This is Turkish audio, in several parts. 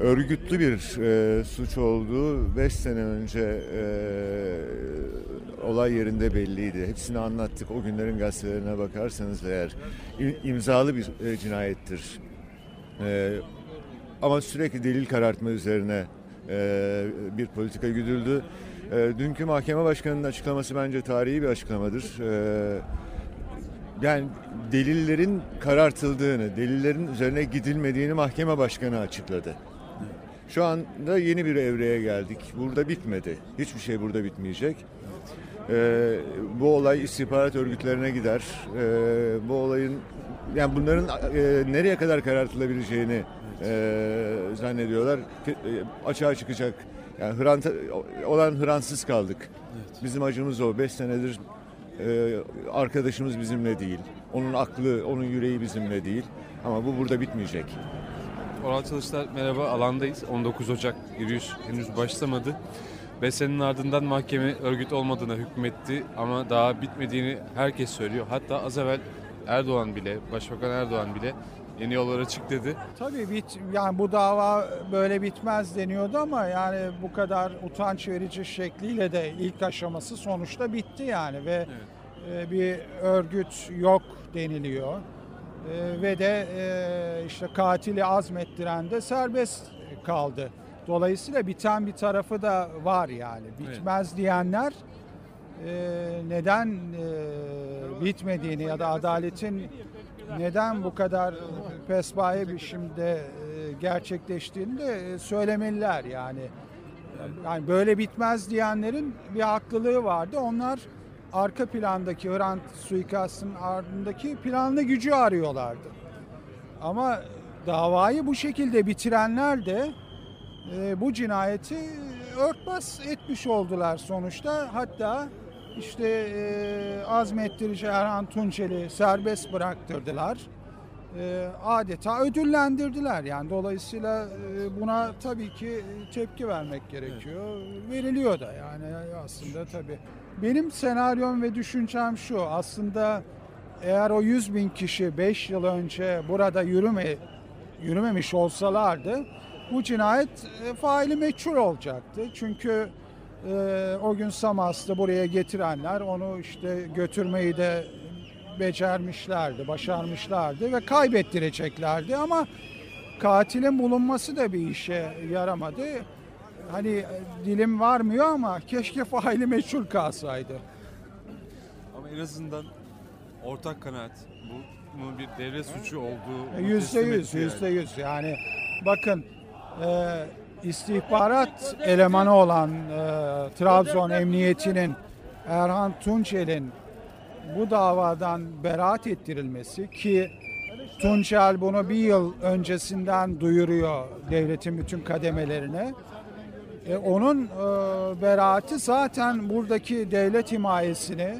örgütlü bir e, suç olduğu 5 sene önce e, olay yerinde belliydi. Hepsini anlattık. O günlerin gazetelerine bakarsanız eğer im- imzalı bir e, cinayettir. E, ama sürekli delil karartma üzerine e, bir politika güdüldü. E, dünkü mahkeme başkanının açıklaması bence tarihi bir açıklamadır. E, yani delillerin karartıldığını, delillerin üzerine gidilmediğini mahkeme başkanı açıkladı. Şu anda yeni bir evreye geldik. Burada bitmedi. Hiçbir şey burada bitmeyecek. Ee, bu olay istihbarat örgütlerine gider. Ee, bu olayın yani bunların e, nereye kadar karartılabileceğini e, zannediyorlar. E, açığa çıkacak. Yani hranta, olan hıransız kaldık. Bizim acımız o. Beş senedir e, arkadaşımız bizimle değil. Onun aklı, onun yüreği bizimle değil. Ama bu burada bitmeyecek. Oral Çalışlar merhaba alandayız. 19 Ocak yürüyüş henüz başlamadı. Besen'in ardından mahkeme örgüt olmadığına hükmetti ama daha bitmediğini herkes söylüyor. Hatta az evvel Erdoğan bile, Başbakan Erdoğan bile yeni yollar açık dedi. Tabii bit yani bu dava böyle bitmez deniyordu ama yani bu kadar utanç verici şekliyle de ilk aşaması sonuçta bitti yani ve e, bir örgüt yok deniliyor. E, ve de e, işte katili azmettiren de serbest kaldı. Dolayısıyla biten bir tarafı da var yani. Bitmez diyenler e, neden e, bitmediğini ya da adaletin neden bu kadar pespaye biçimde e, gerçekleştiğini de söylemeliler yani. Yani böyle bitmez diyenlerin bir haklılığı vardı. Onlar arka plandaki Hrant suikastının ardındaki planlı gücü arıyorlardı. Ama davayı bu şekilde bitirenler de e, bu cinayeti örtbas etmiş oldular sonuçta. Hatta işte e, azmettirici Erhan Tunçeli serbest bıraktırdılar. E, adeta ödüllendirdiler. Yani dolayısıyla e, buna tabii ki tepki vermek gerekiyor. Veriliyor da yani aslında tabii. Benim senaryom ve düşüncem şu. Aslında eğer o 100 bin kişi 5 yıl önce burada yürüme yürümemiş olsalardı bu cinayet e, faili meçhul olacaktı. Çünkü e, o gün Samas'ta buraya getirenler onu işte götürmeyi de becermişlerdi, başarmışlardı ve kaybettireceklerdi ama katilin bulunması da bir işe yaramadı. Hani e, dilim varmıyor ama keşke faili meçhul kalsaydı. Ama en azından ortak kanaat bu bunun bir devlet suçu olduğu E, Yüzde yüz, yüzde yüz. Yani bakın e, istihbarat elemanı olan e, Trabzon Emniyeti'nin Erhan Tunçel'in bu davadan beraat ettirilmesi ki Tunçel bunu bir yıl öncesinden duyuruyor devletin bütün kademelerine. E, onun e, beraati zaten buradaki devlet himayesini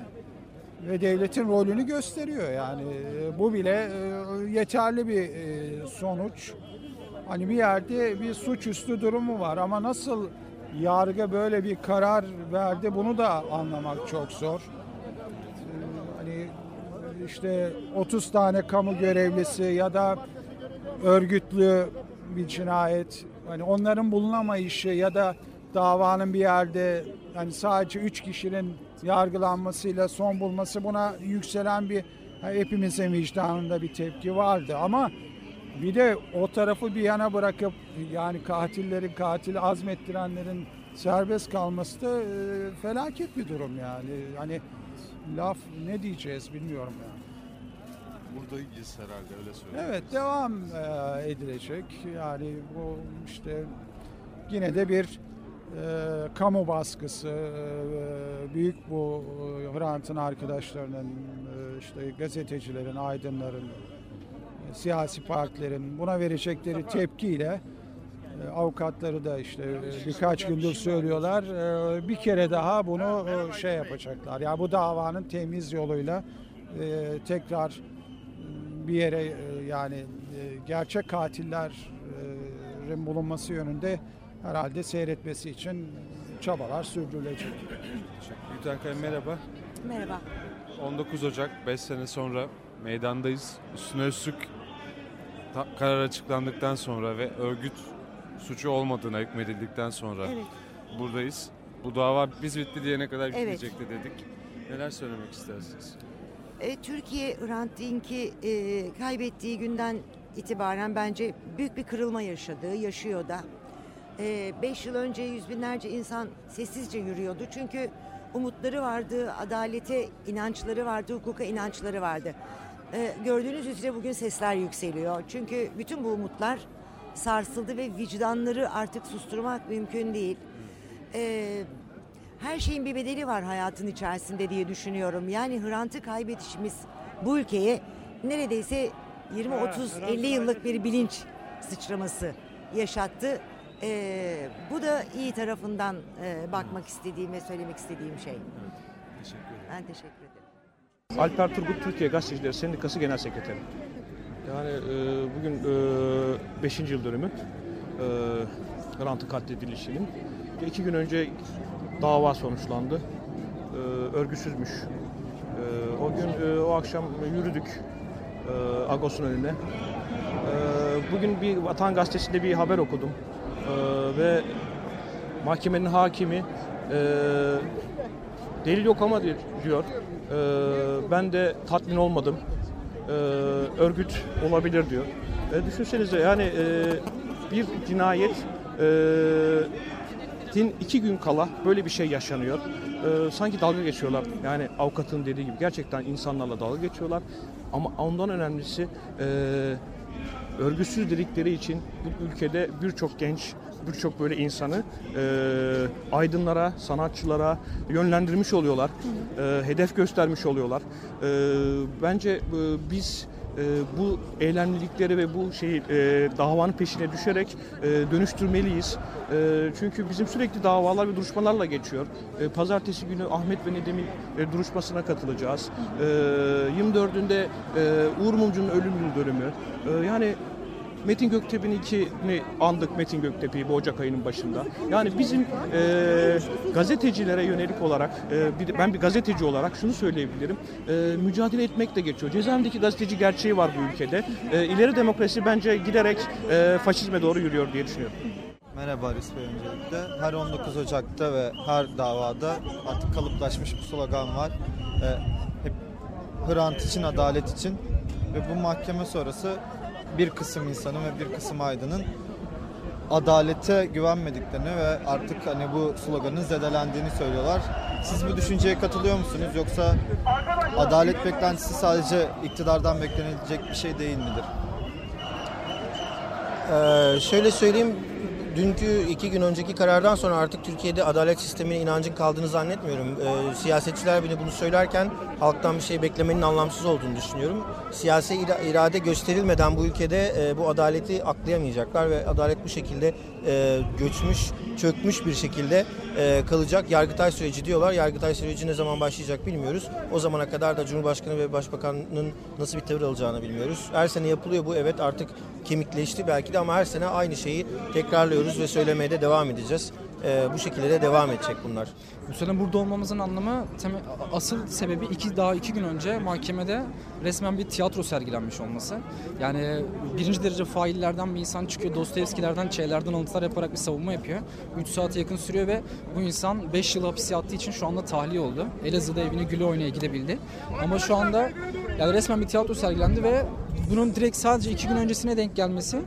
ve devletin rolünü gösteriyor. Yani e, bu bile e, yeterli bir e, sonuç. Hani bir yerde bir suçüstü durumu var ama nasıl yargı böyle bir karar verdi bunu da anlamak çok zor. E, Hani işte 30 tane kamu görevlisi ya da örgütlü bir cinayet hani onların bulunamayışı ya da davanın bir yerde hani sadece 3 kişinin yargılanmasıyla son bulması buna yükselen bir hepimizin vicdanında bir tepki vardı ama bir de o tarafı bir yana bırakıp yani katillerin katili azmettirenlerin serbest kalması da e, felaket bir durum yani. Hani laf ne diyeceğiz bilmiyorum yani. Buradayız herhalde öyle söyleyeyim. Evet devam e, edilecek. Yani bu işte yine de bir e, kamu baskısı, e, büyük bu e, Hrant'ın arkadaşlarının, e, işte gazetecilerin, aydınların, e, siyasi partilerin buna verecekleri tepkiyle e, avukatları da işte e, birkaç gündür söylüyorlar. E, bir kere daha bunu e, şey yapacaklar. Yani bu davanın temiz yoluyla e, tekrar bir yere e, yani e, gerçek katillerin bulunması yönünde herhalde seyretmesi için çabalar sürdürülecek. Gülten Kaya merhaba. Merhaba. 19 Ocak 5 sene sonra meydandayız. Üstüne üstlük karar açıklandıktan sonra ve örgüt suçu olmadığına hükmedildikten sonra Evet. buradayız. Bu dava biz bitti diyene kadar Evet. dedik. Neler söylemek istersiniz? E, Türkiye Hrant e, kaybettiği günden itibaren bence büyük bir kırılma yaşadı, yaşıyor da. E, beş yıl önce yüz binlerce insan sessizce yürüyordu. Çünkü umutları vardı, adalete inançları vardı, hukuka inançları vardı. E, gördüğünüz üzere bugün sesler yükseliyor. Çünkü bütün bu umutlar sarsıldı ve vicdanları artık susturmak mümkün değil. E, her şeyin bir bedeli var hayatın içerisinde diye düşünüyorum. Yani Hrant'ı kaybedişimiz bu ülkeye neredeyse 20, 30, 50 yıllık bir bilinç sıçraması yaşattı. Ee, bu da iyi tarafından e, bakmak istediğim ve söylemek istediğim şey. Teşekkür ederim. Ben teşekkür ederim. Alper Turgut Türkiye Gazeteciler Sendikası Genel Sekreteri. Yani e, bugün 5. yıl dönümü e, Hrant'ın katledilişinin. İki gün önce dava sonuçlandı. E, örgüsüzmüz. E, o gün e, o akşam yürüdük e, Agos'un önüne. E, bugün bir Vatan Gazetesi'nde bir haber okudum. E, ve mahkemenin hakimi e, delil yok ama di- diyor. E, ben de tatmin olmadım. E, örgüt olabilir diyor. E, düşünsenize yani e, bir cinayet e, Tin iki gün kala böyle bir şey yaşanıyor. Ee, sanki dalga geçiyorlar. Yani avukatın dediği gibi gerçekten insanlarla dalga geçiyorlar. Ama ondan önemlisi e, örgütsüz dedikleri için bu ülkede birçok genç, birçok böyle insanı e, aydınlara, sanatçılara yönlendirmiş oluyorlar. E, hedef göstermiş oluyorlar. E, bence e, biz e, bu eylemlilikleri ve bu şeyi e, davanın peşine düşerek e, dönüştürmeliyiz. E, çünkü bizim sürekli davalar ve duruşmalarla geçiyor. E, pazartesi günü Ahmet ve Nedim'in e, duruşmasına katılacağız. E, 24'ünde e, Uğur Mumcu'nun ölüm yıl dönümü. E, yani Metin Göktepe'nin ikini andık Metin Göktepe'yi bu Ocak ayının başında. Yani bizim e, gazetecilere yönelik olarak, e, bir ben bir gazeteci olarak şunu söyleyebilirim. E, mücadele etmek de geçiyor. Cezaevindeki gazeteci gerçeği var bu ülkede. E, ileri demokrasi bence giderek e, faşizme doğru yürüyor diye düşünüyorum. Merhaba Haris Bey öncelikle. Her 19 Ocak'ta ve her davada artık kalıplaşmış bir slogan var. Ee, hep Hrant için, adalet için ve bu mahkeme sonrası bir kısım insanın ve bir kısım aydının adalete güvenmediklerini ve artık hani bu sloganın zedelendiğini söylüyorlar. Siz bu düşünceye katılıyor musunuz yoksa adalet beklentisi sadece iktidardan beklenilecek bir şey değil midir? Ee, şöyle söyleyeyim, dünkü iki gün önceki karardan sonra artık Türkiye'de adalet sistemine inancın kaldığını zannetmiyorum. Ee, siyasetçiler bile bunu söylerken halktan bir şey beklemenin anlamsız olduğunu düşünüyorum. Siyasi ira- irade gösterilmeden bu ülkede e, bu adaleti aklayamayacaklar ve adalet bu şekilde e, göçmüş, çökmüş bir şekilde e, kalacak. Yargıtay süreci diyorlar. Yargıtay süreci ne zaman başlayacak bilmiyoruz. O zamana kadar da Cumhurbaşkanı ve Başbakanın nasıl bir tavır alacağını bilmiyoruz. Her sene yapılıyor bu. Evet artık kemikleşti belki de ama her sene aynı şeyi tekrarlıyoruz ve söylemeye de devam edeceğiz. Ee, bu şekilde de devam edecek bunlar. Bu sene burada olmamızın anlamı asıl sebebi iki daha iki gün önce mahkemede resmen bir tiyatro sergilenmiş olması. Yani birinci derece faillerden bir insan çıkıyor Dostoyevskilerden, Çeyler'den alıntılar yaparak bir savunma yapıyor. 3 saate yakın sürüyor ve bu insan 5 yıl hapis yattığı için şu anda tahliye oldu. Elazığ'da evine güle oynaya gidebildi. Ama şu anda yani resmen bir tiyatro sergilendi ve bunun direkt sadece iki gün öncesine denk gelmesi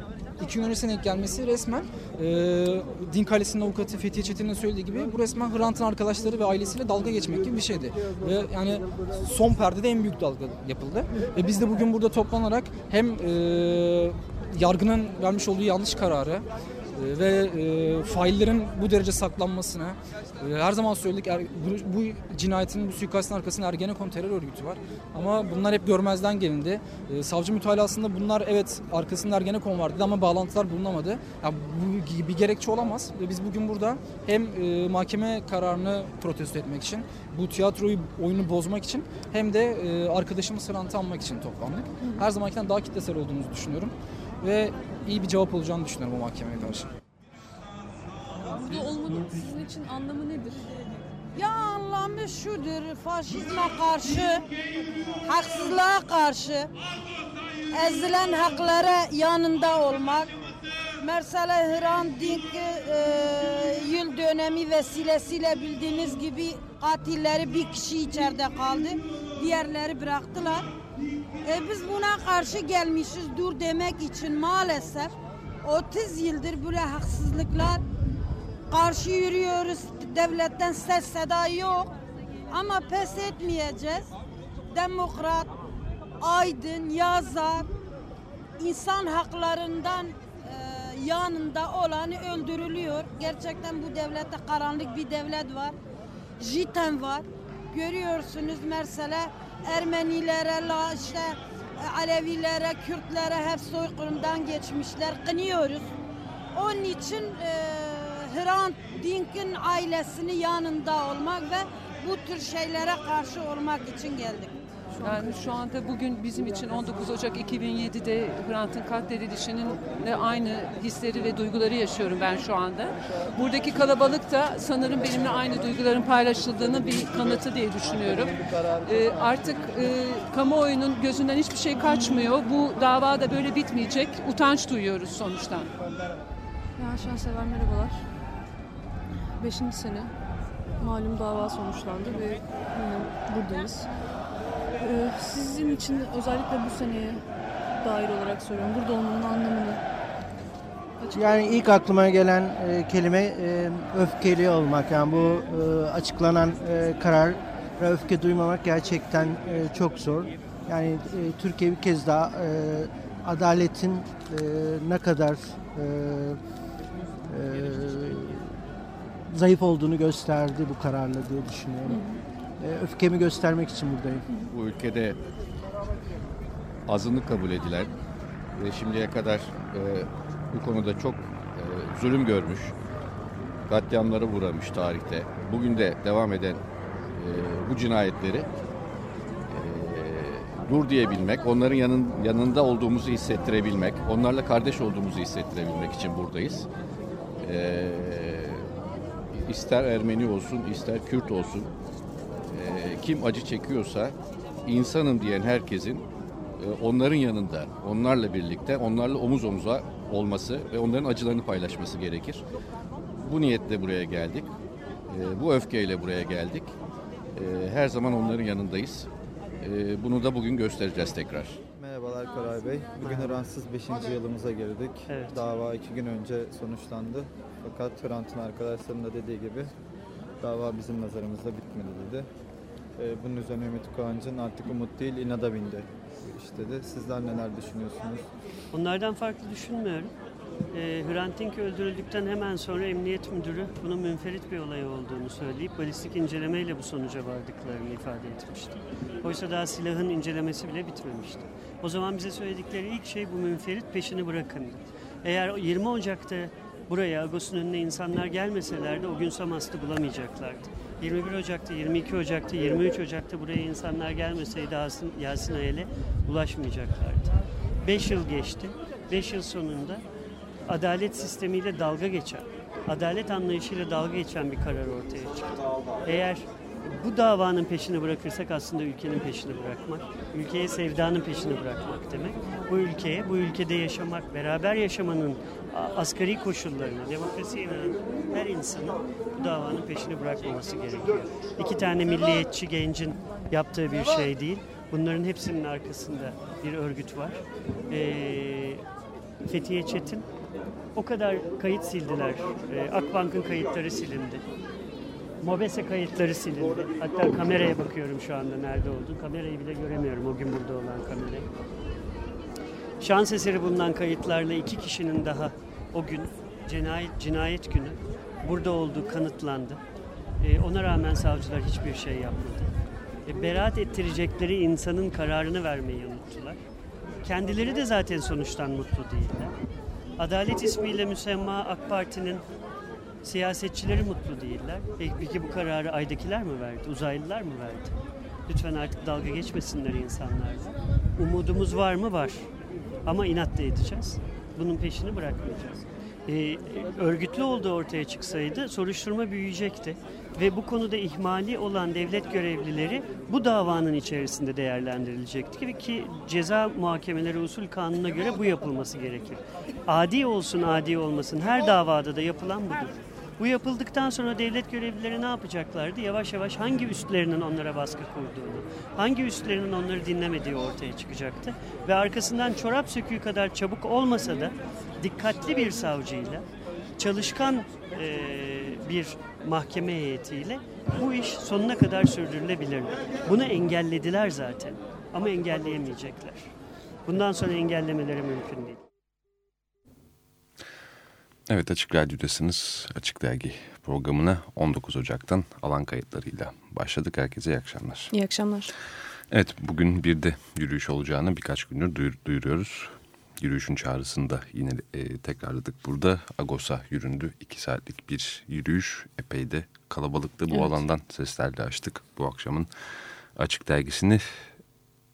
İki öncesine denk gelmesi resmen e, Din Kalesi'nin avukatı Fethiye Çetin'in söylediği gibi bu resmen Hrant'ın arkadaşları ve ailesiyle dalga geçmek gibi bir şeydi. Ve yani son perdede en büyük dalga yapıldı. Ve biz de bugün burada toplanarak hem e, yargının vermiş olduğu yanlış kararı ve e, faillerin bu derece saklanmasına e, her zaman söyledik er, bu, bu cinayetin bu suikastin arkasında Ergenekon terör örgütü var. Ama bunlar hep görmezden gelindi. E, savcı mütalasında bunlar evet arkasında Ergenekon var dedi ama bağlantılar bulunamadı. Ya bu bir gerekçe olamaz ve biz bugün burada hem e, mahkeme kararını protesto etmek için bu tiyatroyu oyunu bozmak için hem de e, arkadaşımız Hrant'ı anmak için toplandık. Her zamankinden daha kitlesel olduğumuzu düşünüyorum ve iyi bir cevap olacağını düşünüyorum o mahkemeye karşı. Burada olmanın sizin için anlamı nedir? Ya anlamı şudur, faşizme karşı, haksızlığa karşı, ezilen haklara yanında olmak, Mesela Hrant Dink e, yıl dönemi vesilesiyle bildiğiniz gibi katilleri bir kişi içeride kaldı. Diğerleri bıraktılar. E, biz buna karşı gelmişiz dur demek için maalesef 30 yıldır böyle haksızlıklar karşı yürüyoruz. Devletten ses seda yok. Ama pes etmeyeceğiz. Demokrat, aydın, yazar, insan haklarından e, yanında olanı öldürülüyor. Gerçekten bu devlette karanlık bir devlet var. JITEM var. Görüyorsunuz mesela Ermenilere, işte Alevilere, Kürtlere hep soykırımdan geçmişler. Kınıyoruz. Onun için e, Hrant Dink'in ailesinin yanında olmak ve bu tür şeylere karşı olmak için geldik. Yani şu anda bugün bizim için 19 Ocak 2007'de Hrant'ın katledilişinin de aynı hisleri ve duyguları yaşıyorum ben şu anda. Buradaki kalabalık da sanırım benimle aynı duyguların paylaşıldığını bir kanıtı diye düşünüyorum. Ee, artık e, kamuoyunun gözünden hiçbir şey kaçmıyor. Bu dava da böyle bitmeyecek. Utanç duyuyoruz sonuçta. Ya Şahsever merhabalar. Beşinci sene malum dava sonuçlandı ve buradayız. Ee, sizin için özellikle bu seneye dair olarak soruyorum. Burada olmanın anlamını Yani ilk aklıma gelen e, kelime e, öfkeli olmak. Yani bu e, açıklanan e, karara öfke duymamak gerçekten e, çok zor. Yani e, Türkiye bir kez daha e, adaletin e, ne kadar e, e, zayıf olduğunu gösterdi bu kararla diye düşünüyorum. E, öfkemi göstermek için buradayım. bu ülkede azınlık kabul edilen ve şimdiye kadar e, bu konuda çok e, zulüm görmüş, katliamlara uğramış tarihte. Bugün de devam eden e, bu cinayetleri e, dur diyebilmek, onların yanın, yanında olduğumuzu hissettirebilmek, onlarla kardeş olduğumuzu hissettirebilmek için buradayız. E, ister Ermeni olsun, ister Kürt olsun, kim acı çekiyorsa insanım diyen herkesin e, onların yanında, onlarla birlikte, onlarla omuz omuza olması ve onların acılarını paylaşması gerekir. Bu niyetle buraya geldik. E, bu öfkeyle buraya geldik. E, her zaman onların yanındayız. Bunu da bugün göstereceğiz tekrar. Merhabalar Koray Bey. Bugün Hıransız 5. yılımıza girdik. Dava 2 gün önce sonuçlandı. Fakat Hrant'ın arkadaşlarının da dediği gibi dava bizim nazarımızda bitmedi dedi. Ee, bunun üzerine Ümit Kıvancı'nın artık umut değil inada bindi işte dedi. Sizler neler düşünüyorsunuz? Onlardan farklı düşünmüyorum. Ee, Hrant Dink öldürüldükten hemen sonra emniyet müdürü bunun münferit bir olay olduğunu söyleyip balistik incelemeyle bu sonuca vardıklarını ifade etmişti. Oysa daha silahın incelemesi bile bitmemişti. O zaman bize söyledikleri ilk şey bu münferit peşini bırakındı. Eğer 20 Ocak'ta buraya Agos'un önüne insanlar gelmeselerdi o gün Samast'ı bulamayacaklardı. 21 Ocak'ta, 22 Ocak'ta, 23 Ocak'ta buraya insanlar gelmeseydi Yasin, Ayel'e ulaşmayacaklardı. 5 yıl geçti. 5 yıl sonunda adalet sistemiyle dalga geçen, adalet anlayışıyla dalga geçen bir karar ortaya çıktı. Eğer bu davanın peşini bırakırsak aslında ülkenin peşini bırakmak, ülkeye sevdanın peşini bırakmak demek. Bu ülkeye, bu ülkede yaşamak, beraber yaşamanın asgari koşullarını, demokrasiye inanan her insanın bu davanın peşini bırakmaması gerekiyor. İki tane milliyetçi gencin yaptığı bir şey değil. Bunların hepsinin arkasında bir örgüt var. Ee, Fethiye Çetin o kadar kayıt sildiler. Ee, Akbank'ın kayıtları silindi. Mobese kayıtları silindi. Hatta kameraya bakıyorum şu anda nerede olduğunu. Kamerayı bile göremiyorum o gün burada olan kamerayı. Şans eseri bulunan kayıtlarla iki kişinin daha o gün cinayet, cinayet günü burada olduğu kanıtlandı. Ee, ona rağmen savcılar hiçbir şey yapmadı. E, beraat ettirecekleri insanın kararını vermeyi unuttular. Kendileri de zaten sonuçtan mutlu değiller. Adalet ismiyle müsemma AK Parti'nin siyasetçileri mutlu değiller. Peki, bu kararı aydakiler mi verdi? Uzaylılar mı verdi? Lütfen artık dalga geçmesinler insanlarla. Umudumuz var mı? Var. Ama inat da edeceğiz. Bunun peşini bırakmayacağız. e, örgütlü olduğu ortaya çıksaydı soruşturma büyüyecekti. Ve bu konuda ihmali olan devlet görevlileri bu davanın içerisinde değerlendirilecekti ki ceza muhakemeleri usul kanununa göre bu yapılması gerekir. Adi olsun adi olmasın her davada da yapılan budur. Bu yapıldıktan sonra devlet görevlileri ne yapacaklardı? Yavaş yavaş hangi üstlerinin onlara baskı kurduğunu, hangi üstlerinin onları dinlemediği ortaya çıkacaktı. Ve arkasından çorap söküğü kadar çabuk olmasa da dikkatli bir savcıyla, çalışkan e, bir mahkeme heyetiyle bu iş sonuna kadar sürdürülebilirdi. Bunu engellediler zaten ama engelleyemeyecekler. Bundan sonra engellemeleri mümkün değil. Evet Açık Radyo'dasınız. Açık Dergi programına 19 Ocak'tan alan kayıtlarıyla başladık. Herkese iyi akşamlar. İyi akşamlar. Evet bugün bir de yürüyüş olacağını birkaç gündür duyur, duyuruyoruz. Yürüyüşün çağrısını da yine e, tekrarladık burada. Agos'a yüründü. 2 saatlik bir yürüyüş. Epey de kalabalıktı. Bu evet. alandan seslerle açtık bu akşamın Açık Dergisi'ni.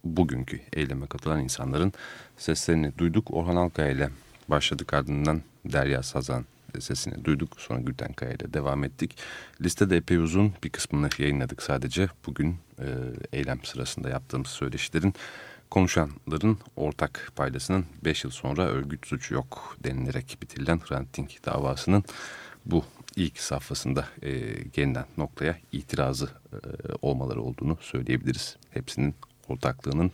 Bugünkü eyleme katılan insanların seslerini duyduk. Orhan Alkaya ile başladık ardından Derya Sazan sesini duyduk. Sonra Gülten Kaya ile devam ettik. Listede epey uzun bir kısmını yayınladık sadece. Bugün e, eylem sırasında yaptığımız söyleşilerin konuşanların ortak paydasının 5 yıl sonra örgüt suçu yok denilerek bitirilen Hrant Dink davasının bu ilk safhasında e, gelinen noktaya itirazı e, olmaları olduğunu söyleyebiliriz. Hepsinin ortaklığının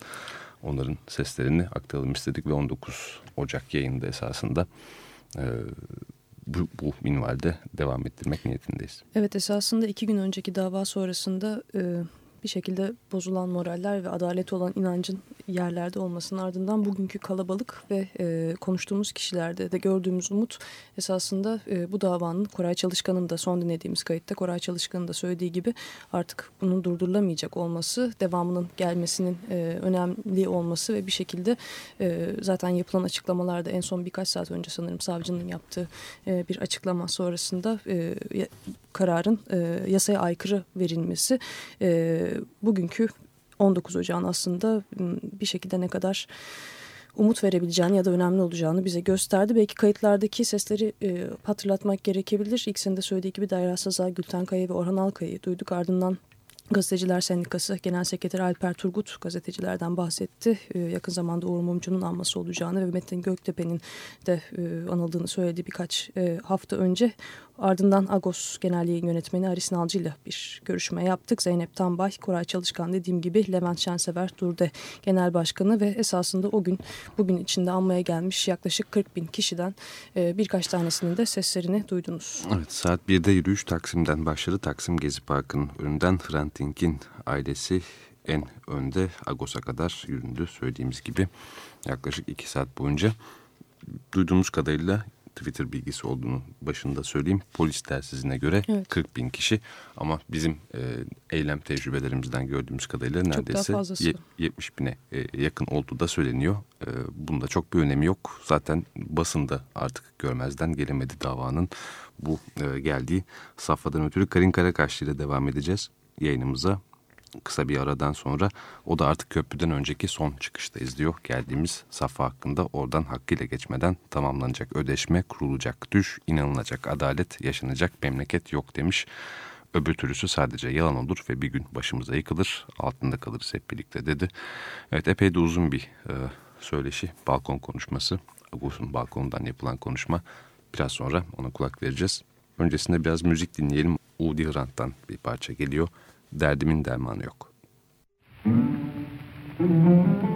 onların seslerini aktaralım istedik ve 19 Ocak yayında esasında e, bu, bu minvalde devam ettirmek niyetindeyiz. Evet esasında iki gün önceki dava sonrasında e, bir şekilde bozulan moraller ve adalet olan inancın yerlerde olmasının ardından bugünkü kalabalık ve e, konuştuğumuz kişilerde de gördüğümüz umut esasında e, bu davanın Koray Çalışkan'ın da son dinlediğimiz kayıtta Koray Çalışkan'ın da söylediği gibi artık bunun durdurulamayacak olması, devamının gelmesinin e, önemli olması ve bir şekilde e, zaten yapılan açıklamalarda en son birkaç saat önce sanırım savcının yaptığı e, bir açıklama sonrasında e, kararın e, yasaya aykırı verilmesi e, bugünkü 19 Ocağın aslında bir şekilde ne kadar umut verebileceğini ya da önemli olacağını bize gösterdi. Belki kayıtlardaki sesleri e, hatırlatmak gerekebilir. İlk senin de söylediği gibi Dayra Saza, Gülten Kaya ve Orhan Alkaya'yı duyduk. Ardından Gazeteciler Sendikası Genel Sekreteri Alper Turgut gazetecilerden bahsetti. Ee, yakın zamanda Uğur Mumcu'nun anması olacağını ve Metin Göktepe'nin de e, anıldığını söyledi birkaç e, hafta önce. Ardından Agos Genel Yayın Yönetmeni Aris Nalcı ile bir görüşme yaptık. Zeynep Tambay, Koray Çalışkan dediğim gibi Levent Şensever Durde Genel Başkanı ve esasında o gün bugün içinde anmaya gelmiş yaklaşık 40 bin kişiden e, birkaç tanesinin de seslerini duydunuz. Evet saat 1'de yürüyüş Taksim'den başladı. Taksim Gezi Parkı'nın önünden Hrant Dink'in ailesi en önde Agos'a kadar yüründü söylediğimiz gibi yaklaşık 2 saat boyunca duyduğumuz kadarıyla Twitter bilgisi olduğunu başında söyleyeyim. Polis telsizine göre evet. 40 bin kişi ama bizim e, eylem tecrübelerimizden gördüğümüz kadarıyla neredeyse 70 bine e, yakın olduğu da söyleniyor. E, bunda çok bir önemi yok. Zaten basında artık görmezden gelemedi davanın bu e, geldiği safhadan ötürü Karin Karakaşlı ile devam edeceğiz yayınımıza kısa bir aradan sonra o da artık köprüden önceki son çıkışta izliyor. Geldiğimiz safa hakkında oradan hakkıyla geçmeden tamamlanacak ödeşme, kurulacak düş, inanılacak adalet, yaşanacak memleket yok demiş. Öbür türlüsü sadece yalan olur ve bir gün başımıza yıkılır, altında kalırız hep birlikte dedi. Evet epey de uzun bir e, söyleşi, balkon konuşması. Agus'un balkonundan yapılan konuşma. Biraz sonra ona kulak vereceğiz. Öncesinde biraz müzik dinleyelim. Udi Hrant'tan bir parça geliyor derdimin dermanı yok. derdi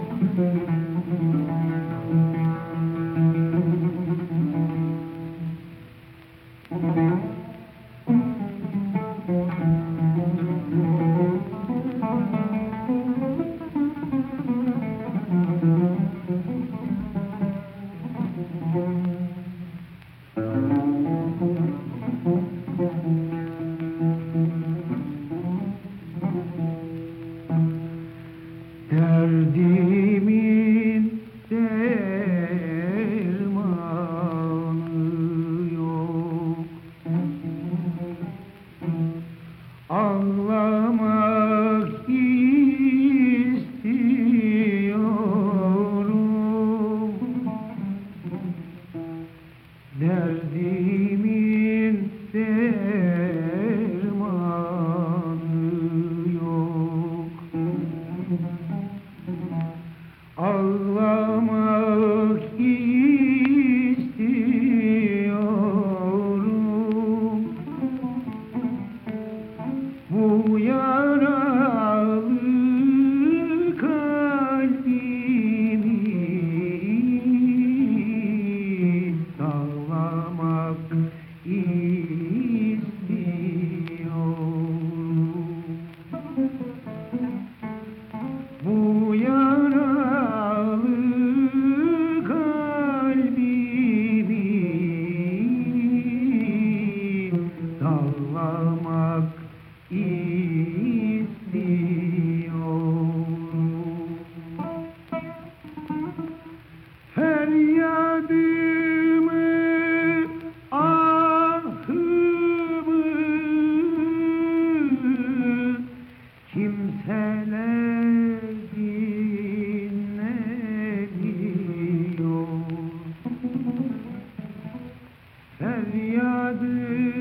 Evet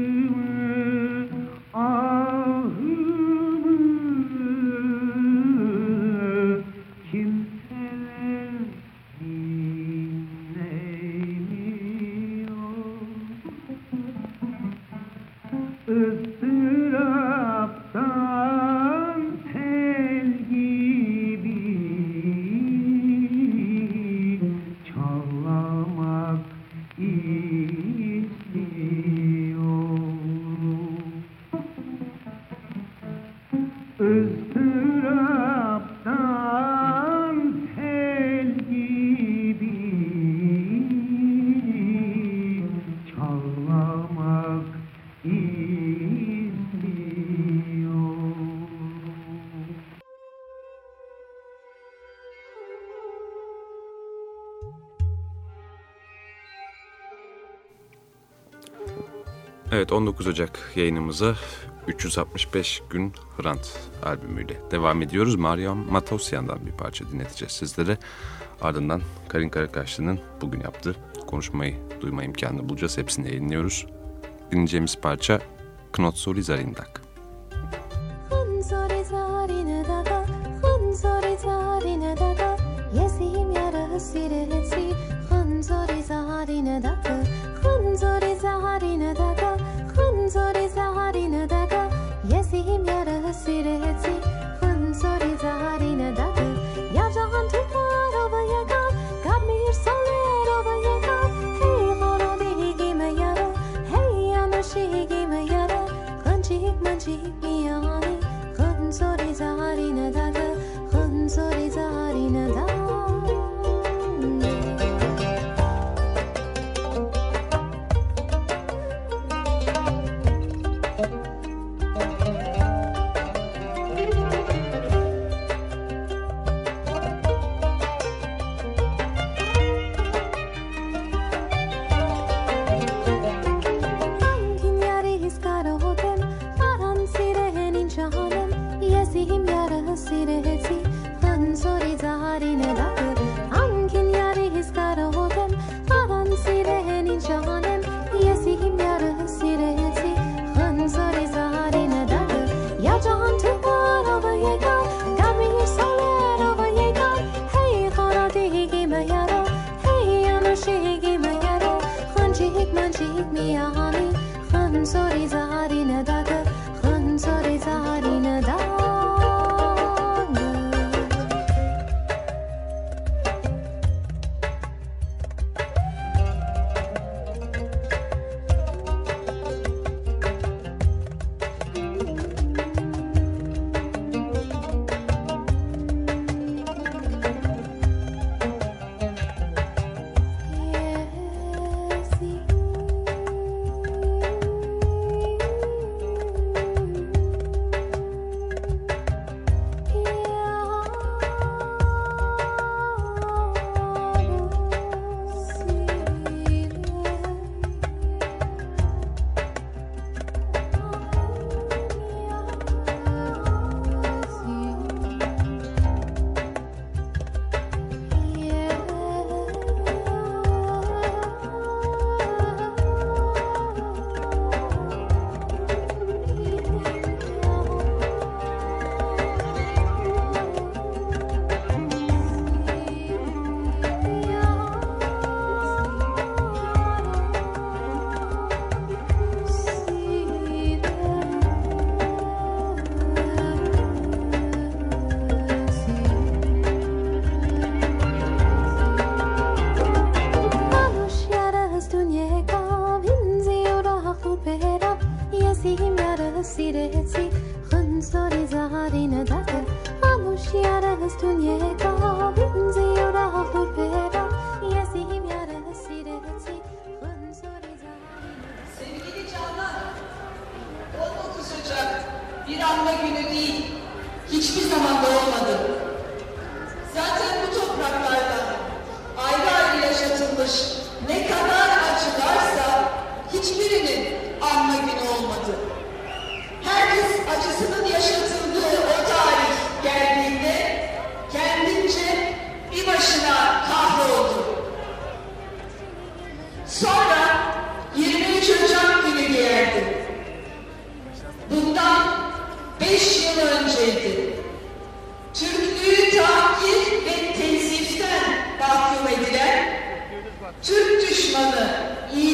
19 Ocak yayınımıza 365 gün Hrant albümüyle devam ediyoruz. Mariam Matosyan'dan bir parça dinleteceğiz sizlere. Ardından Karin Karakaşlı'nın bugün yaptığı konuşmayı duyma imkanını bulacağız. Hepsini yayınlıyoruz. Dinleyeceğimiz parça Knotsori Zarindak. Knotsori Zarindak Knotsori Zarindak Yesihim yara انظر زهري ندق يسهم يرى سيرتي انظر زهري ندق يا جهان تقار ويقع قد مير صلير ويقع في غرضه ما يرى هيا مشيه ما يرى غنجيك منجيك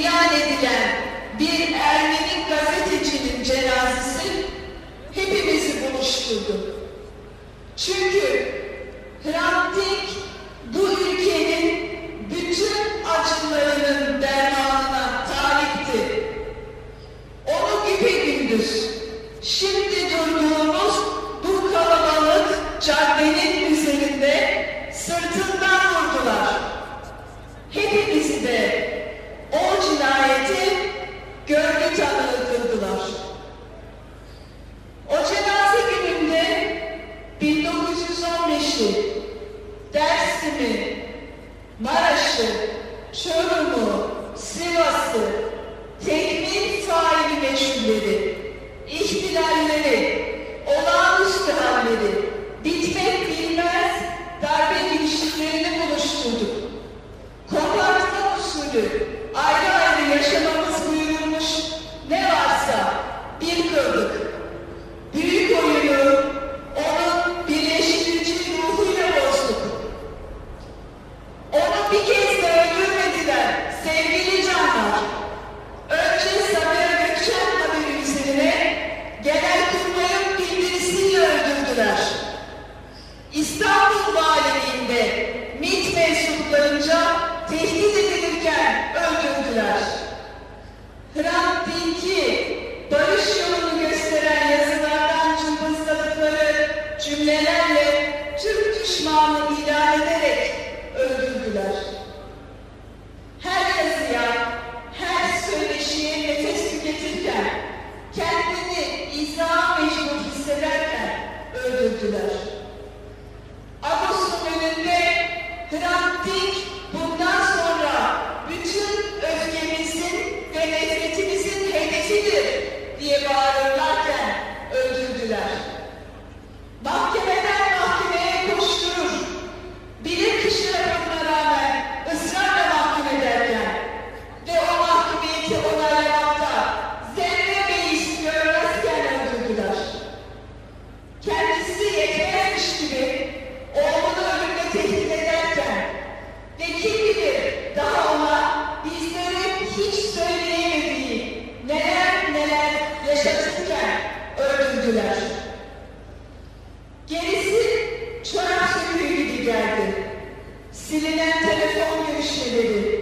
ilan edilen bir Ermeni gazetecinin cenazesi hepimizi buluşturdu. Çünkü Hrant Silinen telefon görüşmeleri,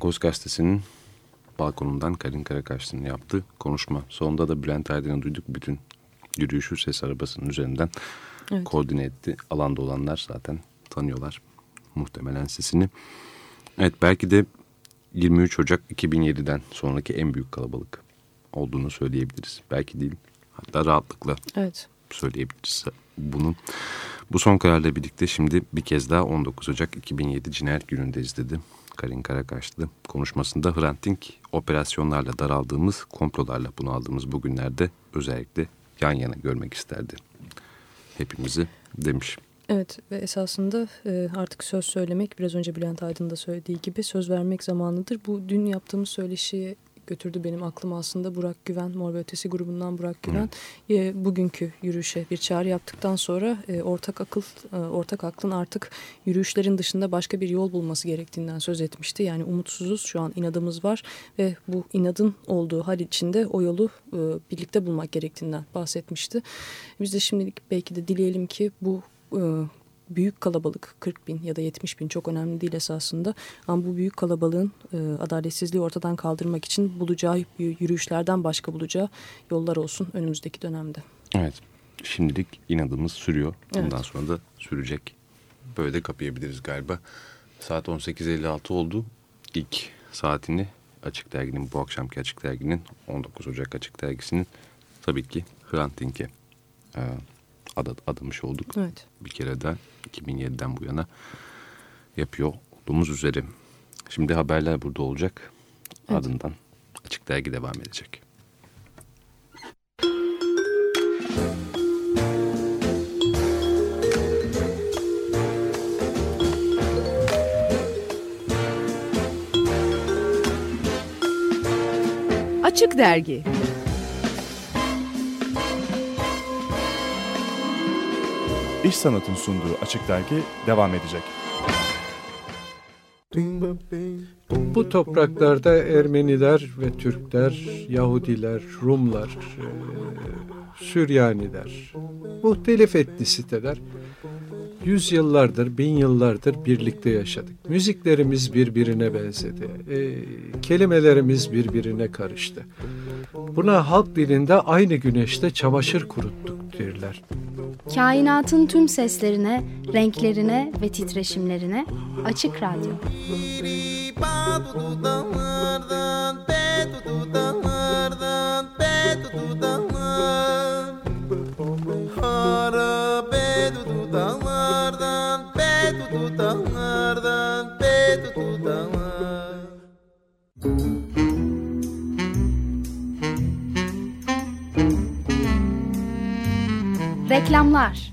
Agos Gazetesi'nin balkonundan Karin Karakaşlı'nın yaptığı konuşma. Sonunda da Bülent Aydın'ı duyduk. Bütün yürüyüşü ses arabasının üzerinden evet. koordine etti. Alanda olanlar zaten tanıyorlar muhtemelen sesini. Evet belki de 23 Ocak 2007'den sonraki en büyük kalabalık olduğunu söyleyebiliriz. Belki değil hatta rahatlıkla evet. söyleyebiliriz bunu. Bu son kararla birlikte şimdi bir kez daha 19 Ocak 2007 cinayet günündeyiz dedi. Karin Karakaşlı konuşmasında Hrant Dink operasyonlarla daraldığımız, komplolarla bunaldığımız bugünlerde özellikle yan yana görmek isterdi. Hepimizi demiş. Evet ve esasında e, artık söz söylemek biraz önce Bülent Aydın da söylediği gibi söz vermek zamanıdır. Bu dün yaptığımız söyleşiye götürdü benim aklıma aslında Burak Güven, Mor ve Ötesi grubundan Burak Güven. E, bugünkü yürüyüşe bir çağrı yaptıktan sonra e, ortak akıl, e, ortak aklın artık yürüyüşlerin dışında başka bir yol bulması gerektiğinden söz etmişti. Yani umutsuzuz, şu an inadımız var ve bu inadın olduğu hal içinde o yolu e, birlikte bulmak gerektiğinden bahsetmişti. Biz de şimdilik belki de dileyelim ki bu e, büyük kalabalık 40 bin ya da 70 bin çok önemli değil esasında. Ama bu büyük kalabalığın e, adaletsizliği ortadan kaldırmak için bulacağı yürüyüşlerden başka bulacağı yollar olsun önümüzdeki dönemde. Evet şimdilik inadımız sürüyor. Evet. sonra da sürecek. Böyle de kapayabiliriz galiba. Saat 18.56 oldu. İlk saatini Açık Dergi'nin bu akşamki Açık Dergi'nin 19 Ocak Açık Dergisi'nin tabii ki Hrant Dink'e e, ad adamış olduk. Evet. Bir kere de 2007'den bu yana yapıyor olduğumuz üzere. Şimdi haberler burada olacak. Evet. Ardından Açık Dergi devam edecek. Açık Dergi İş Sanat'ın sunduğu Açık Dergi devam edecek. Bu topraklarda Ermeniler ve Türkler, Yahudiler, Rumlar, e, Süryaniler, muhtelif etnisiteler yüzyıllardır, bin yıllardır birlikte yaşadık. Müziklerimiz birbirine benzedi. E, kelimelerimiz birbirine karıştı. Buna halk dilinde aynı güneşte çamaşır kuruttuk derler. Kainatın tüm seslerine, renklerine ve titreşimlerine Açık Radyo. Reklamlar.